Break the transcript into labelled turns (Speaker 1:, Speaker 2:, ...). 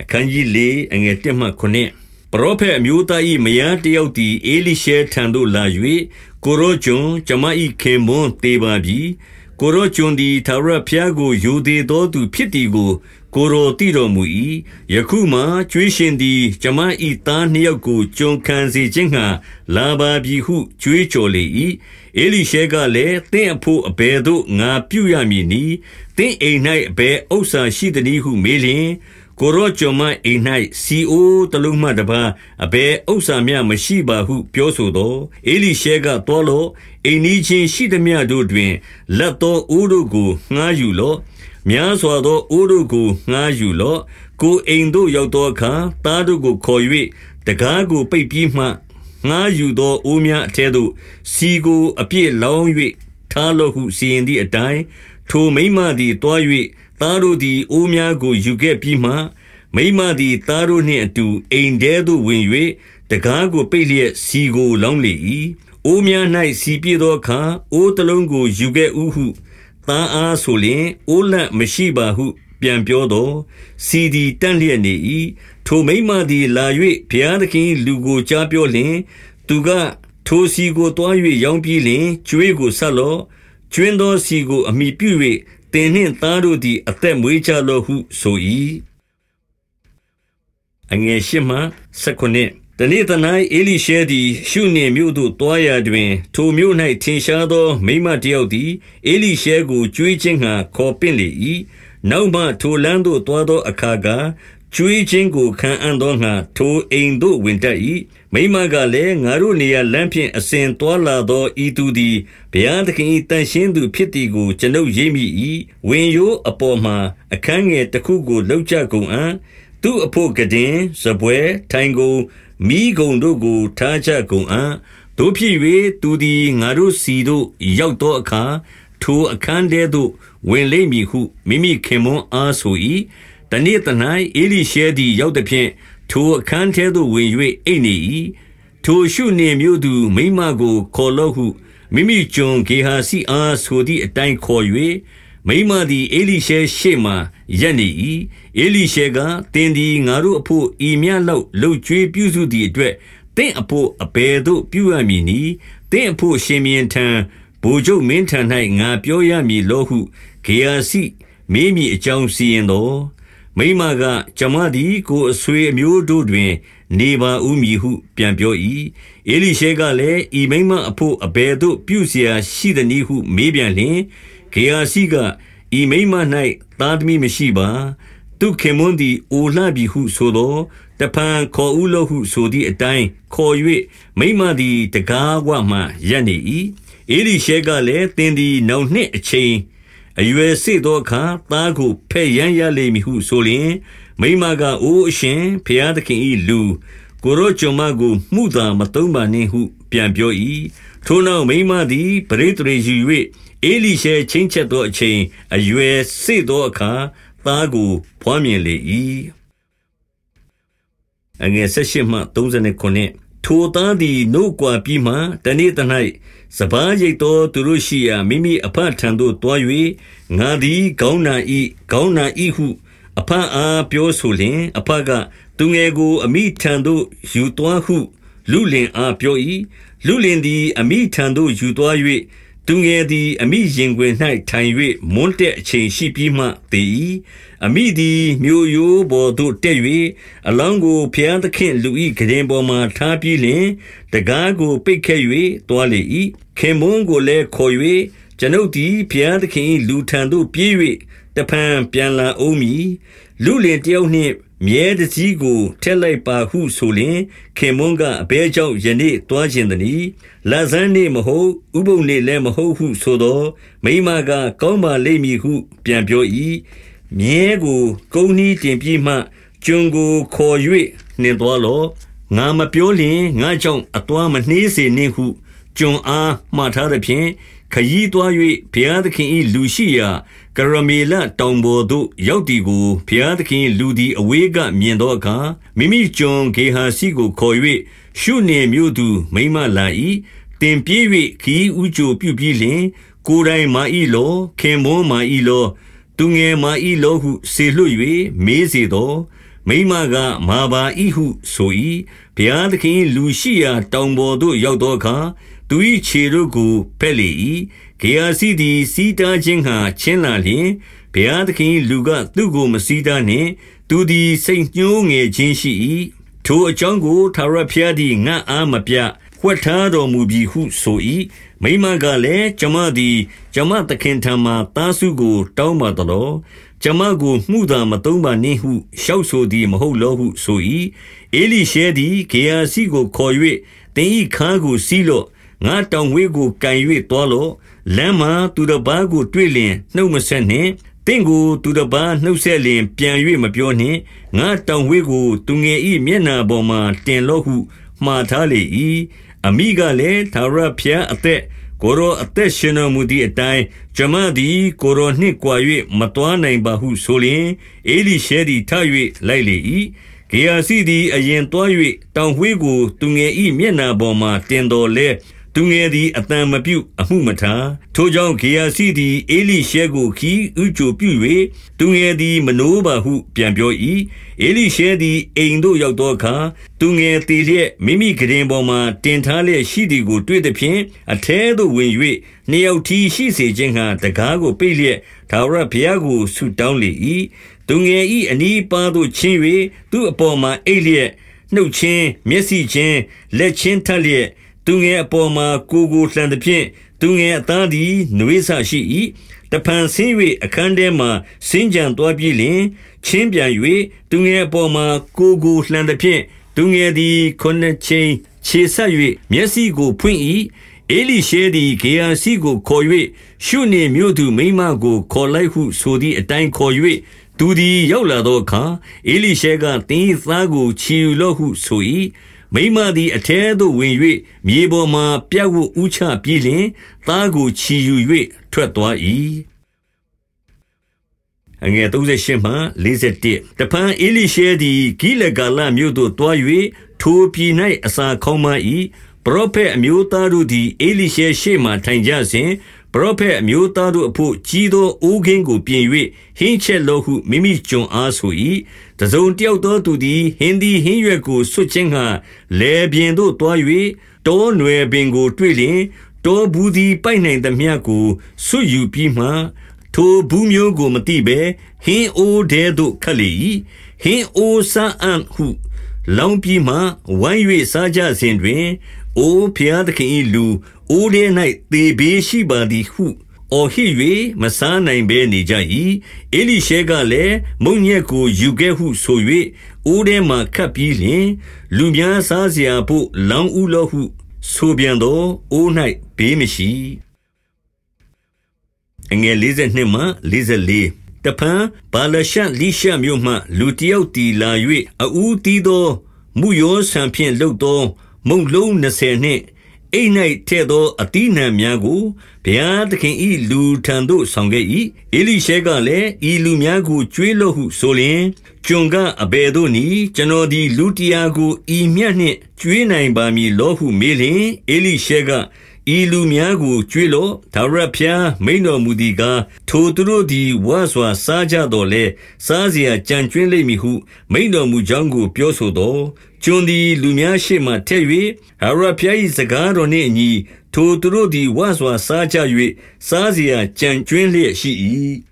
Speaker 1: အခန်းကြီး၄အငယ်၁မှ9ပရောဖက်အမျိုးသား၏မယားတယောက်သည်အေလိရှဲထံသို့လာ၍ကိုရောကျွန်ကျမ၏ခင်မွန်းတေပါပြီကိုရောကျွန်သည်သာရဖျားကိုယူသေးသောသူဖြစ်သည်ကို ကိုရောတိတော်မူ၏ယခုမှကျွေးရှင်သည်ကျမ၏သားနှစ်ယောက်ကိုကျွန်ခံစေခြင်းငှာလာပါပြီဟုကျွေးကြော်လေ၏အေလိရှဲကလည်းတင့်အဖို့အဘယ်သို့ငါပြုရမည်နည်းတင့်အိမ်၌အဘယ်ဥစ္စာရှိသည်ဟုမေးလျင် ကိုရောကျွန်မအိမ်၌စီအိုတလုံးမှတပါအဘယ်ဥစ္စာမျှမရှိပါဟု ပြောဆိုသောအေလိရှဲကတော်လောအိမ်နီးချင်းရှိသည်များတို့တွင်လက်တော်အိုးတို့ကိုငှားယူလော့များစွာသောအိုးတို့ကိုငှားယူလော့ကိုအိမ်သို့ရောက်သောအခါသားတို့ကိုခေါ်၍တကားကိုပိတ်ပြီးမှငှားယူသောအိုးများအထဲသို့စီကိုအပြည့်လောင်း၍ထားလော့ဟုစီရင်သည့်အတိုင်းထိုမိမသည်တွား၍ သားတို့သည် အိုးများကို ယူခဲ့ပြီးမှ မိမသည် သားတို့နှင့်အတူ အိမ်ထဲသို့ဝင်၍တကားကို ပိတ်လျက်စီကို လောင်းလေ၏အိုးများ၌စီပြည့်သောအခါ အိုးတလုံးကို ယူခဲ့ဥဟု သားအားဆိုလျင် အိုးလန့်မရှိပါဟု ပြန်ပြောတော့စီဒီတန့်လျက်နေ၏ထိုမိမသည် လာ၍ဘုရားသခင်လူကို ကြားပြောလျင် သူက ထိုစီကိုတွား၍ရောင်းပြီးလျင်ကျွေးကိုဆက်လော့ကျွင်းသောစီကို အမိပြု၍ သင်နှင့်သားတို့သည် အသက်မွေးကြလော့ဟုဆို၏အငယ်ရှိမှ19တနေ့တ၌အေလိရှဲသည် ရှုနေမြို့သို့တွားရာတွင် ထိုမြို့၌ထင်ရှားသော မိမတယောက်သည်အေလိရှဲကိုကြွေးခြင်းငှာခေါ်ပင့်လေ၏နောက်မှထိုလမ်းသို့တွားသောအခါက ကျွေးခြင်းကိုခံအံ့သောငှာထိုအိမ်သို့ဝင်တတ်၏မိမကလည်းငါတို့နေရာလမ်းဖြင့်အစဉ်တွာလာသောဤသူသည်ဘုရားသခင်၏တန်ရှင်းသူဖြစ်သည်ကိုကျွန်ုပ်ရိပ်မိ၏ဝင်ရိုးအပေါ်မှာအခန်းငယ်တစ်ခုကိုလှုပ်ကြကုန်အံ့သူ့အဖို့ကတင်စပွဲထိုင်ကုန်မိဂုံတို့ကိုထားကြကုန်အံ့တို့ဖြစ်၍သူသည်ငါတို့စီတို့ရောက်သောအခါထိုအခန်းထဲသို့ဝင်လိမ့်မည်ဟုမိမိခင်မွန်းအားဆို၏ တနေ့တ၌အေလိရှဲသည် ရောက်သည်ဖြင့်ထိုအခန်းထဲသို့ဝင်၍အိပ်နေ၏ထိုရှုနေမျိုးသူမိမကို ခေါ်လော့ဟု မိမိကျွန်ဂေဟာစီအားဆိုသည့်အတိုင်းခေါ်၍မိမသည်အေလိရှဲရှေ့မှရက်နေ၏အေလိရှဲကတင်းသည် ငါတို့အဖို့ ဤမြလောက်လှုပ်ကြွေးပြုစုသည့်အတွက်တင့်အဖို့ အဘယ်သို့ ပြုရမည်နည်းတင့်အဖို့ ရှင်မြင်းထံဘိုလ်ချုပ်မင်းထံ၌ငါပြောရမည်လောဟု ဂေဟာစီမေးမိအကြောင်း စီရင်တော် မိန်းမကကျမသည် ကိုယ်အဆွေအမျိုးတို့တွင် နေပါဦးမည်ဟု ပြန်ပြော၏။ဧလိရှဲကလည်း၊ဤမိန်းမအဘို့ အဘယ်သို့ ပြုစရာရှိသနည်းဟု မေးပြန်လျှင်၊ဂေဟာဇိက၊ဤမိန်းမ၌သားသမီးမရှိပါ။သူ့ခင်ပွန်းသည် အိုလှပြီဟုဆိုသော်၊တဖန်ခေါ်ဦးလော့ဟုဆိုသည်အတိုင်း ခေါ်၍မိန်းမသည် တံခါးဝမှာရပ်နေ၏။ဧလိရှဲကလည်း၊သင်သည် နောင်နှစ်အချိန် အရွယ်စေသောအခါသားကိုဖဲ့ရန်ရလိမ့်မည်ဟုဆိုလျင်မိမကအိုးအရှင်ဖျားသခင်၏လူကိုရောကျွန်မကိုမှုသာမတုံးပါနှင့်ဟု ပြန်ပြော၏ထိုနောက်မိမသည်ပရိသေယူ၍အေလိရှဲချင်းချက်သောအချိန်အရွယ်စေသောအခါသားကိုဖွားမြင်လေ၏အငယ်၁၈မှ39ထိုသားသည်နှုတ်ကွာပြီးမှတနေ့တ၌ စပားရိတ်သောသူတို့ရှိရာမိမိအဖထံသို့တွား၍ငါသည်ခေါင်းနာဤခေါင်းနာဤဟု အဖအားပြောဆိုလျင်အဖကသူငယ်ကိုအမိထံသို့ယူသွားဟု လူလင်အားပြော၏လူလင်သည်အမိထံသို့ယူသွား၍ သူငယ်သည် အမိရင်ခွင်၌ထိုင်၍မွန်းတဲ့အချိန်ရှိပြီးမှသေ၏အမိသည် မြို့ရိုးပေါ်သို့တက်၍အလောင်းကိုဖျားသခင်လူ၏ကရင်ပေါ်မှထားပြီးလျှင်တကားကို ပိတ်ခဲ့၍တွားလေ၏ခင်မွန်းကိုလည်းခေါ်၍ကျွန်ုပ်သည်ဖျားသခင် လူထံသို့ပြေး၍တဖန်ပြန်လာအောင်မည်လူလင်တယောက်နှင့် မြဲတစည်းကိုထက်လိုက်ပါဟုဆိုလျင်ခင်မွန်းကအဘဲကြောင့်ယနေ့တွားခြင်းသည်လာဇန်နေမဟုတ်ဥပုံနေလည်းမဟုတ်ဟုဆိုသောမိမကကောင်းပါလိမ့်မည်ဟု ပြန်ပြော၏မြဲကိုကုန်းနီးတင်ပြီးမှကျွန်ကိုခေါ်၍နှင်သွားလောငါမပြောလျင်ငါကြောင့်အသွားမနှေးစေနှင့်ဟုကျွန်အားမှားထားသဖြင့် ခยีသွား၍ဘုရားသခင်၏လူရှိရာကရမေလတောင်ပေါ်သို့ရောက်သည်ကိုဘုရားသခင်လူသည်အဝေးကမြင်သောအခါမိမိကျွန်ဂေဟာစီကိုခေါ်၍ရှုနေမြို့သူမိမလာ၏တင်ပြေး၍ခီးဥကြိုပြုပြီးလျှင် ကိုယ်တိုင်မာဤလောခင်မွန်းမာဤလော သူငယ်မာဤလောဟုဆေလွတ်၍မေးစေသောမိန်းမကမာပါ၏ဟုဆို၏ဘုရားသခင်လူရှိရာတောင်ပေါ်သို့ရောက်သောအခါ သူ၏ခြေတို့ကိုဖက်လေ၏ဂေယာစီသည်စီးတားခြင်းဟာချင်းလာလျင်ဘုရားသခင်လူကသူ့ကိုမစီးတားနှင့်သူသည်စိတ်ညှိုးငယ်ခြင်းရှိ၏ထိုအကြောင်းကိုသာရဖျားသည်ငါအားမပြဝှက်ထားတော်မူပြီဟုဆို၏မိမကလည်းကျမသည်ကျမသခင်ထံမှသားစုကို တောင်းပါသလောကျမကိုမှုသာမသုံးပါနှင့်ဟုရှောက်ဆိုသည်မဟုတ်လောဟုဆို၏အေလိရှဲသည်ဂေယာစီကိုခေါ်၍တင်ဤခါကိုစီးလော့ ငါတောင်ဝေးကိုကန်၍တွားလော့လမ်းမှာသူတစ်ပါးကိုတွေ့လျင်နှုတ်မဆက်နှင့်တင့်ကိုသူတစ်ပါးနှုတ်ဆက်လျင်ပြန်၍မပြောနှင့်ငါတောင်ဝေးကိုသူငယ်ဤမျက်နာပေါ်မှာတင်လော့ဟုမှားထားလေ၏အမိကလည်းသာရဖျားအသက်ကိုရောအသက်ရှင်တော်မူသည့်အတိုင်းဂျမသည်ကိုရောနှင့်ကြွာ၍မတွားနိုင်ပါဟုဆိုလျင်အေလိရှဲသည်ထ၍လိုက်လေ၏ဂေယာစီသည်အရင်တွား၍တောင်ဝေးကိုသူငယ်ဤမျက်နာပေါ်မှာတင်တော်လဲ သူငယ်သည်အတန်မပြုတ်အမှုမထားထိုကြောင့်ဂေယာစီသည်အေလိရှဲကိုခီးဥကြိုပြု၍သူငယ်သည်မနိုးပါဟုပြန်ပြော၏အေလိရှဲသည်အိမ်သို့ရောက်သောအခါသူငယ်တည်လျက်မိမိကရင်ပေါ်မှတင်ထားလျက်ရှိသည်ကိုတွေ့သည်ဖြင့်အထဲသို့ဝင်၍နှစ်ယောက်ထီရှိစေခြင်းဟံတကားကိုပိတ်လျက်ဒါဝရဘုရားကိုဆုတောင်းလေ၏သူငယ်၏အနီးပါသို့ချင်း၍သူ့အပေါ်မှာအိတ်လျက်နှုတ်ချင်းမျက်စိချင်းလက်ချင်းထက်လျက် သူငယ်အပေါ်မှာကိုကိုလှန်သဖြင့်သူငယ်အသားသည်နှွေးဆရှိ၏တဖန်ဆင်း၍အခန်းထဲမှစင်ကြံသွားပြီလျှင်ချင်းပြန်၍သူငယ်အပေါ်မှာကိုကိုလှန်သဖြင့်သူငယ်သည်ခုနှစ်ချင်းခြေဆက်၍မျက်စိကိုဖွင့်၏အေလိရှဲသည်ဂေယာစီကိုခေါ်၍ရှုနေမြို့သူမိမကို ခေါ်လိုက်ဟုဆိုသည့်အတိုင်းခေါ်၍သူသည်ရောက်လာသောအခါအေလိရှဲကတင်းသားကိုချီယူလော့ဟုဆို၏ မိမသည်အထဲသို့ဝင်၍မြေပေါ်မှပြတ်ဝဥချပြီးလျှင်သားကိုချီယူ၍ထွက်သွား၏အငယ်38မှ41တပန်အေလိရှဲသည်ဂိလဂါလမြို့သို့တွား၍ထိုပြည်၌အစာခေါင်းမ၏ပရောဖက်အမျိုးသားတို့သည်အေလိရှဲရှေ့မှထိုင်ကြစဉ်ပရောဖက်အမျိုးသားတို့အဖို့ကြီးသောအိုးခင်းကိုပြင်၍ဟင်းချက်လောဟုမိမိကျွန်အားဆို၏ တစုံတယောက်သောသူသည်ဟင်းသည်ဟင်းရွက်ကိုဆွတ်ခြင်းဟံလေပြင်သို့တွား၍တောနွယ်ပင်ကိုတွေ့လျင်တောဘူးသည်ပိုက်နိုင်သမျှကိုဆွတ်ယူပြီးမှထိုဘူးမျိုးကိုမတိဘဲဟင်းအိုးတဲသို့ခတ်လေ၏ဟင်းအိုးဆန်းအံ့ဟုလောင်းပြီးမှဝိုင်း၍စားကြစဉ်တွင်အိုဖျားသခင်၏လူအိုးထဲ၌သေဘေးရှိပါသည်ဟု ။အော်ဟစ်၍မဆန်းနိုင်ဘဲနေကြ၏။အေလိရှဲကလည်းမုံညက်ကိုယူခဲ့ဟုဆို၍အိုးထဲမှခတ်ပြီးလျှင် လူများစားစရာဘို့လောင်းဥလောဟု ဆိုပြန်သောအိုး၌ဘေးမရှိ။အငယ်52မှ54တဖန်ဘာလရှန်လိရှန်မြို့မှ လူတယောက်တီလာ၍အူးတီးသော မူယောဆံဖြင့်လှုပ်သော မုံလုံး20နှင့် အိတ်၌ထဲ့သောအတိနှံများကို ဘုရားသခင်၏လူထံသို့ ဆောင်ခဲ့၏အေလိရှဲကလည်း ဤလူများကိုကြွေးလို့ဟုဆိုလျင် ကျွန်ကအဘယ်သို့နည်း ကျွန်တော်သည် လူတရားကို ဤမြတ်နှင့်ကြွေးနိုင်ပါမည်လောဟု မေးလျင်အေလိရှဲက ဤလူများကို ကြွေးလော့။ထာဝရဘုရား မိန့်တော်မူသည်ကား၊ထိုသူတို့သည် ဝစွာစားကြသော်လည်း စားစရာကျန်ကြွင်းလိမ့်မည်ဟု မိန့်တော်မူကြောင်းကို ပြောဆိုသော်၊ကျွန်သည် လူများရှေ့မှာထက်၍၊ထာဝရဘုရား၏စကားတော်နှင့်အညီ ထိုသူတို့သည် ဝစွာစားကြ၍၊စားစရာ ကျန်ကြွင်းလျက်ရှိ၏။